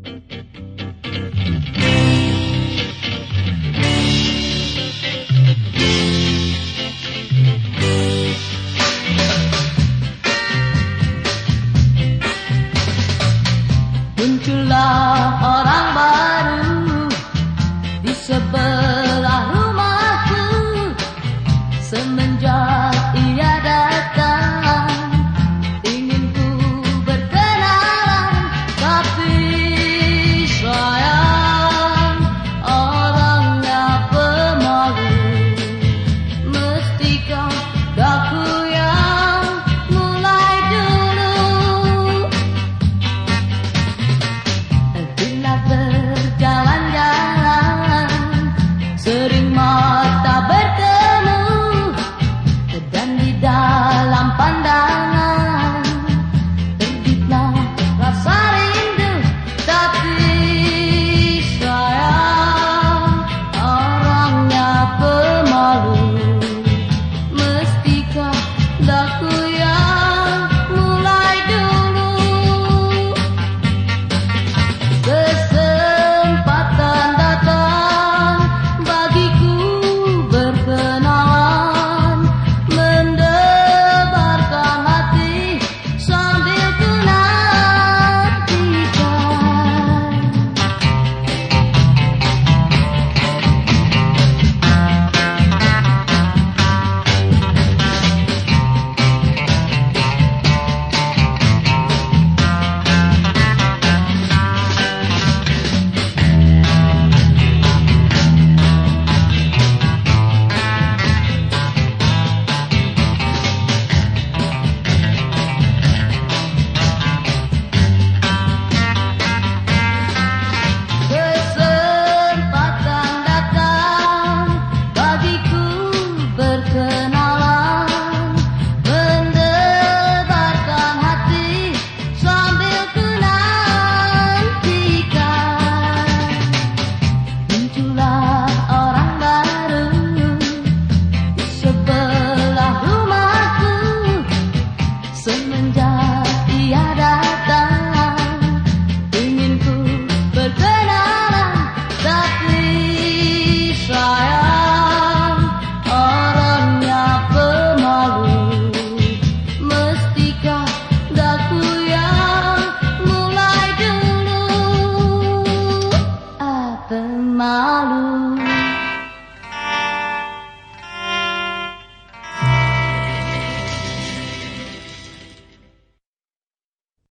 Muncullah orang 马路。